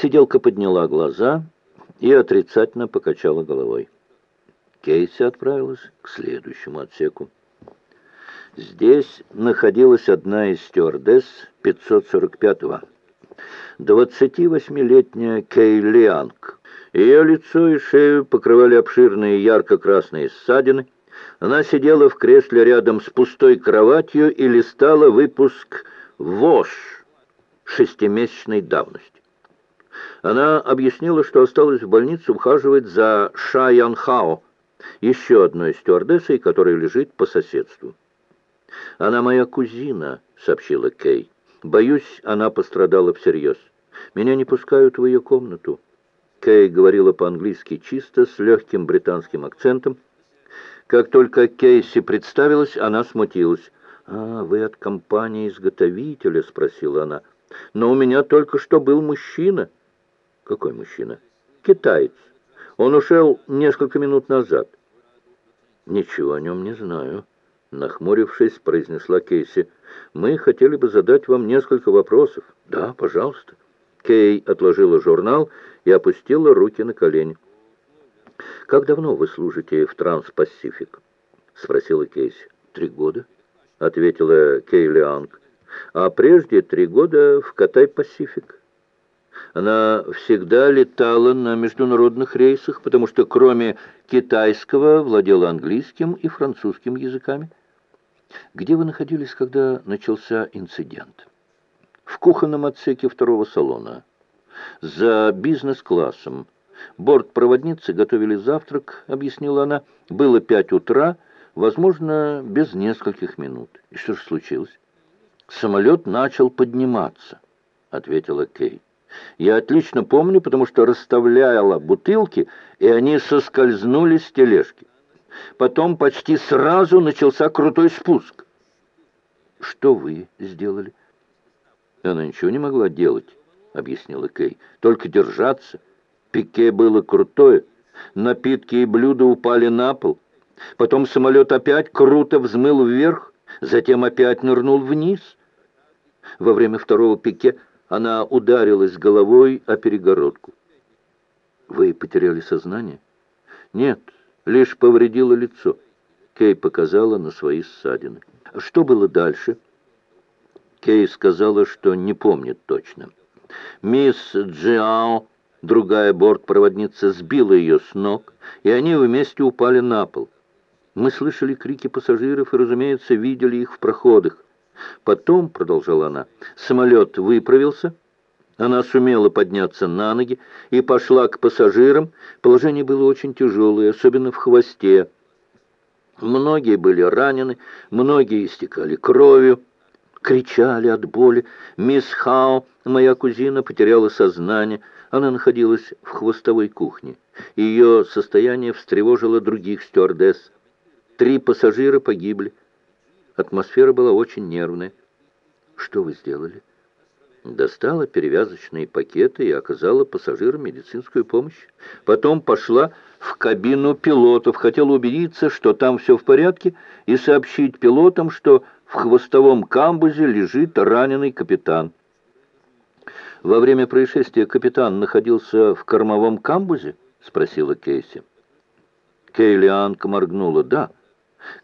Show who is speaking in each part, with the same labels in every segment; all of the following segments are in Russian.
Speaker 1: Сиделка подняла глаза и отрицательно покачала головой. Кейси отправилась к следующему отсеку. Здесь находилась одна из стюардесс 545-го. 28-летняя Кей Лианг. Ее лицо и шею покрывали обширные ярко-красные ссадины. Она сидела в кресле рядом с пустой кроватью и листала выпуск «ВОЖ» шестимесячной давности. Она объяснила, что осталась в больнице ухаживать за Ша Ян Хао, еще одной стюардессой, которая лежит по соседству. «Она моя кузина», — сообщила Кей. «Боюсь, она пострадала всерьез. Меня не пускают в ее комнату». Кей говорила по-английски чисто, с легким британским акцентом. Как только Кейси представилась, она смутилась. «А, вы от компании-изготовителя?» — спросила она. «Но у меня только что был мужчина». «Какой мужчина?» «Китаец. Он ушел несколько минут назад». «Ничего о нем не знаю», — нахмурившись, произнесла Кейси. «Мы хотели бы задать вам несколько вопросов». «Да, пожалуйста». Кей отложила журнал и опустила руки на колени. «Как давно вы служите в Транспасифик?» — спросила Кейси. «Три года», — ответила Кей Лианг. «А прежде три года в Катай-Пасифик». Она всегда летала на международных рейсах, потому что кроме китайского владела английским и французским языками. Где вы находились, когда начался инцидент? В кухонном отсеке второго салона. За бизнес-классом. Бортпроводницы готовили завтрак, объяснила она. Было пять утра, возможно, без нескольких минут. И что же случилось? Самолет начал подниматься, ответила Кейт. Я отлично помню, потому что расставляла бутылки, и они соскользнули с тележки. Потом почти сразу начался крутой спуск. «Что вы сделали?» «Она ничего не могла делать», — объяснила Кей. «Только держаться. Пике было крутое. Напитки и блюда упали на пол. Потом самолет опять круто взмыл вверх, затем опять нырнул вниз. Во время второго пике она ударилась головой о перегородку. «Вы потеряли сознание?» «Нет, лишь повредила лицо». Кей показала на свои ссадины. «Что было дальше?» Кей сказала, что не помнит точно. Мисс Джиао, другая бортпроводница, сбила ее с ног, и они вместе упали на пол. Мы слышали крики пассажиров и, разумеется, видели их в проходах. Потом, продолжала она, самолет выправился, она сумела подняться на ноги и пошла к пассажирам. Положение было очень тяжелое, особенно в хвосте. Многие были ранены, многие истекали кровью, кричали от боли. Мисс Хао, моя кузина, потеряла сознание. Она находилась в хвостовой кухне. Ее состояние встревожило других стюардесс. Три пассажира погибли. Атмосфера была очень нервная. Что вы сделали? Достала перевязочные пакеты и оказала пассажирам медицинскую помощь. Потом пошла в кабину пилотов, хотела убедиться, что там все в порядке, и сообщить пилотам, что в хвостовом камбузе лежит раненый капитан. «Во время происшествия капитан находился в кормовом камбузе?» — спросила Кейси. Кейлианка моргнула. «Да»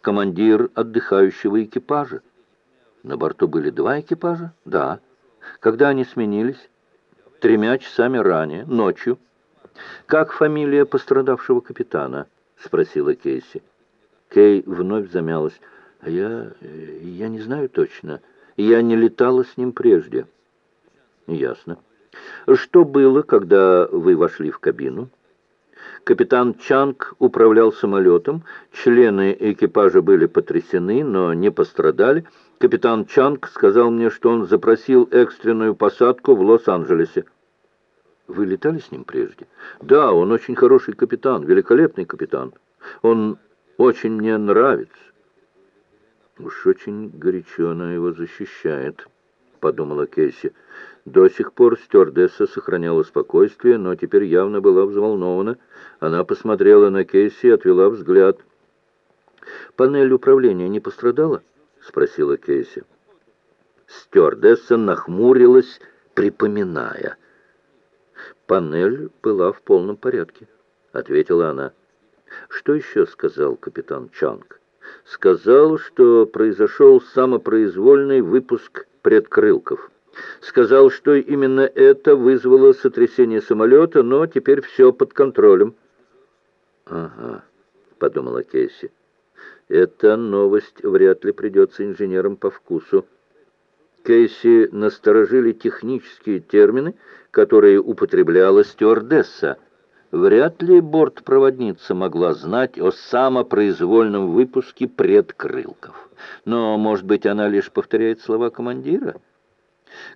Speaker 1: командир отдыхающего экипажа. На борту были два экипажа? Да. Когда они сменились? Тремя часами ранее, ночью. «Как фамилия пострадавшего капитана?» — спросила Кейси. Кей вновь замялась. «А я... я не знаю точно. Я не летала с ним прежде». «Ясно. Что было, когда вы вошли в кабину?» Капитан Чанг управлял самолетом, члены экипажа были потрясены, но не пострадали. Капитан Чанг сказал мне, что он запросил экстренную посадку в Лос-Анджелесе. Вы летали с ним прежде? Да, он очень хороший капитан, великолепный капитан. Он очень мне нравится. Уж очень горячо она его защищает, подумала Кейси. До сих пор стюардесса сохраняла спокойствие, но теперь явно была взволнована. Она посмотрела на Кейси и отвела взгляд. «Панель управления не пострадала?» — спросила Кейси. Стюардесса нахмурилась, припоминая. Панель была в полном порядке, ответила она. Что еще сказал капитан Чанг? Сказал, что произошел самопроизвольный выпуск предкрылков. Сказал, что именно это вызвало сотрясение самолета, но теперь все под контролем. «Ага», — подумала Кейси. «Эта новость вряд ли придется инженерам по вкусу». Кейси насторожили технические термины, которые употребляла стюардесса. Вряд ли бортпроводница могла знать о самопроизвольном выпуске предкрылков. Но, может быть, она лишь повторяет слова командира?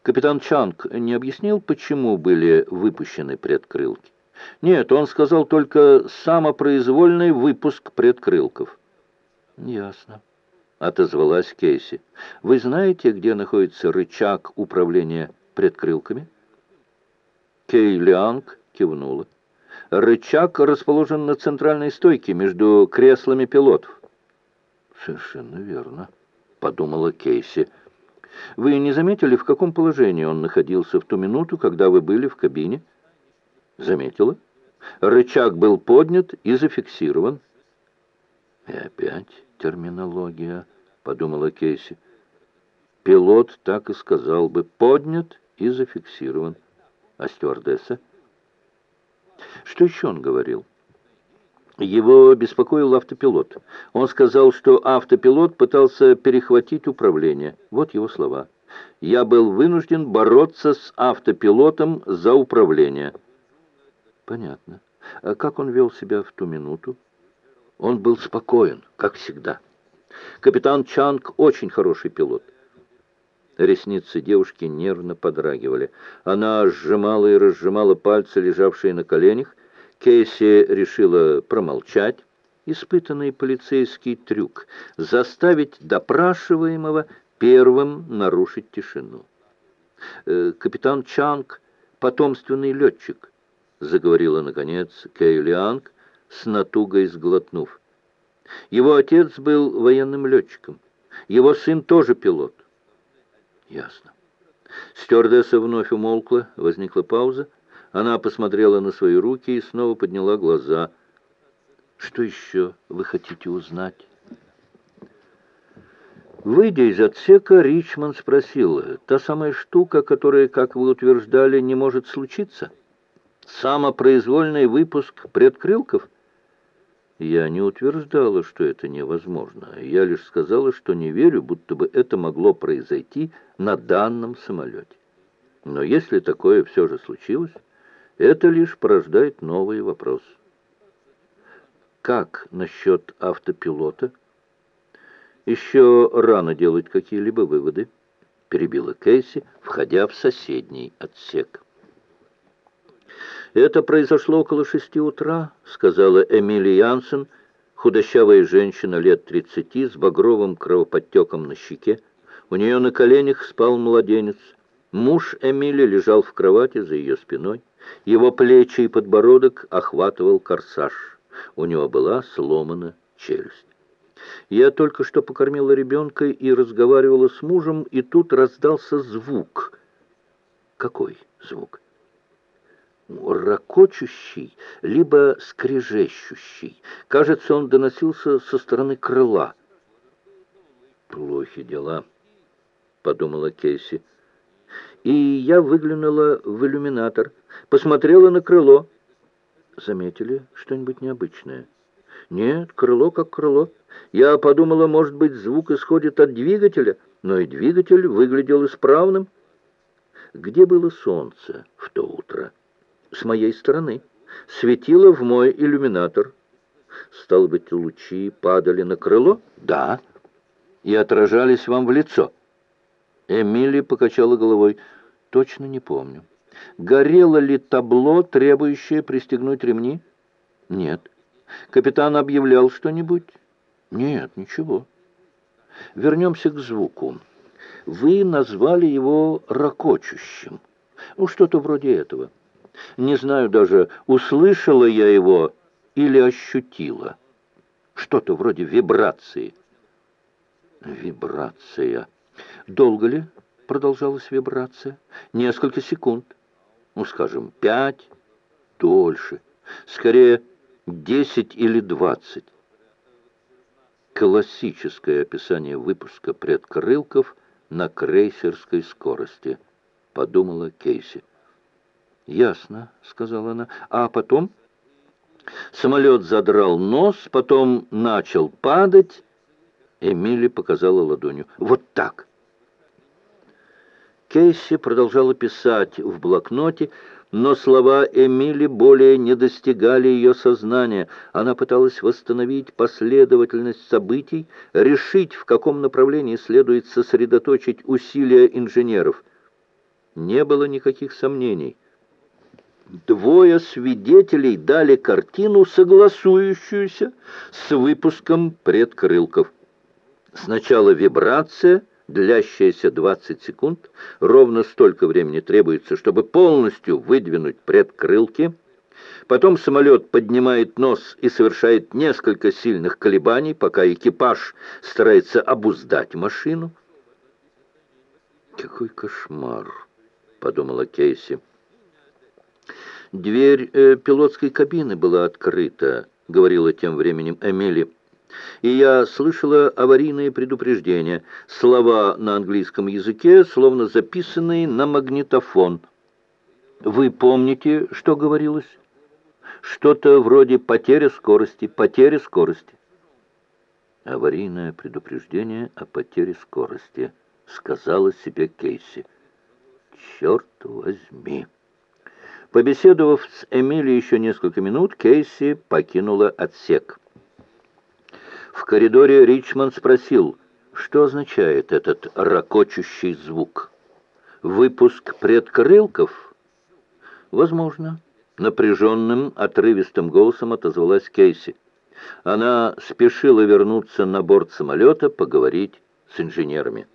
Speaker 1: Капитан Чанг не объяснил, почему были выпущены предкрылки. Нет, он сказал только самопроизвольный выпуск предкрылков. Ясно, отозвалась Кейси. Вы знаете, где находится рычаг управления предкрылками? Кей Лианг кивнула. Рычаг расположен на центральной стойке между креслами пилотов. Совершенно верно, подумала Кейси. Вы не заметили, в каком положении он находился в ту минуту, когда вы были в кабине? Заметила. Рычаг был поднят и зафиксирован. И опять терминология, подумала Кейси. Пилот так и сказал бы, поднят и зафиксирован. А стюардесса? Что еще он говорил? Его беспокоил автопилот. Он сказал, что автопилот пытался перехватить управление. Вот его слова. «Я был вынужден бороться с автопилотом за управление». Понятно. А как он вел себя в ту минуту? Он был спокоен, как всегда. Капитан Чанг очень хороший пилот. Ресницы девушки нервно подрагивали. Она сжимала и разжимала пальцы, лежавшие на коленях, Кейси решила промолчать. Испытанный полицейский трюк — заставить допрашиваемого первым нарушить тишину. «Э, «Капитан Чанг — потомственный летчик», — заговорила, наконец, Кей Лианг, с натугой сглотнув. «Его отец был военным летчиком. Его сын тоже пилот». «Ясно». Стюардесса вновь умолкла, возникла пауза. Она посмотрела на свои руки и снова подняла глаза. «Что еще вы хотите узнать?» Выйдя из отсека, Ричман спросил, «Та самая штука, которая, как вы утверждали, не может случиться? Самопроизвольный выпуск предкрылков?» Я не утверждала, что это невозможно. Я лишь сказала, что не верю, будто бы это могло произойти на данном самолете. Но если такое все же случилось, это лишь порождает новые вопросы. Как насчет автопилота? Еще рано делать какие-либо выводы, перебила Кейси, входя в соседний отсек. «Это произошло около шести утра», — сказала Эмили Янсен, худощавая женщина лет тридцати с багровым кровоподтеком на щеке. У нее на коленях спал младенец. Муж Эмили лежал в кровати за ее спиной. Его плечи и подбородок охватывал корсаж. У него была сломана челюсть. Я только что покормила ребенка и разговаривала с мужем, и тут раздался звук. Какой звук? Рокочущий, либо скрежещущий. Кажется, он доносился со стороны крыла. «Плохи дела», — подумала Кейси и я выглянула в иллюминатор, посмотрела на крыло. Заметили что-нибудь необычное? Нет, крыло как крыло. Я подумала, может быть, звук исходит от двигателя, но и двигатель выглядел исправным. Где было солнце в то утро? С моей стороны. Светило в мой иллюминатор. Стало быть, лучи падали на крыло? Да. И отражались вам в лицо. Эмили покачала головой. «Точно не помню. Горело ли табло, требующее пристегнуть ремни?» «Нет». «Капитан объявлял что-нибудь?» «Нет, ничего». «Вернемся к звуку. Вы назвали его ракочущим. Ну, что-то вроде этого. Не знаю даже, услышала я его или ощутила. Что-то вроде вибрации». «Вибрация». Долго ли продолжалась вибрация? Несколько секунд. Ну, скажем, пять, дольше. Скорее, десять или двадцать. Классическое описание выпуска предкрылков на крейсерской скорости, подумала Кейси. «Ясно», — сказала она. «А потом?» Самолет задрал нос, потом начал падать. Эмили показала ладонью. «Вот так!» Кейси продолжала писать в блокноте, но слова Эмили более не достигали ее сознания. Она пыталась восстановить последовательность событий, решить, в каком направлении следует сосредоточить усилия инженеров. Не было никаких сомнений. Двое свидетелей дали картину, согласующуюся с выпуском предкрылков. Сначала вибрация — длящаяся 20 секунд, ровно столько времени требуется, чтобы полностью выдвинуть предкрылки. Потом самолет поднимает нос и совершает несколько сильных колебаний, пока экипаж старается обуздать машину. «Какой кошмар!» — подумала Кейси. «Дверь э, пилотской кабины была открыта», — говорила тем временем Эмили и я слышала аварийные предупреждения, слова на английском языке, словно записанные на магнитофон. Вы помните, что говорилось? Что-то вроде потеря скорости, потеря скорости. Аварийное предупреждение о потере скорости, сказала себе Кейси. Черт возьми! Побеседовав с Эмили еще несколько минут, Кейси покинула отсек. В коридоре Ричмонд спросил, что означает этот ракочущий звук. Выпуск предкрылков? Возможно. Напряженным, отрывистым голосом отозвалась Кейси. Она спешила вернуться на борт самолета, поговорить с инженерами.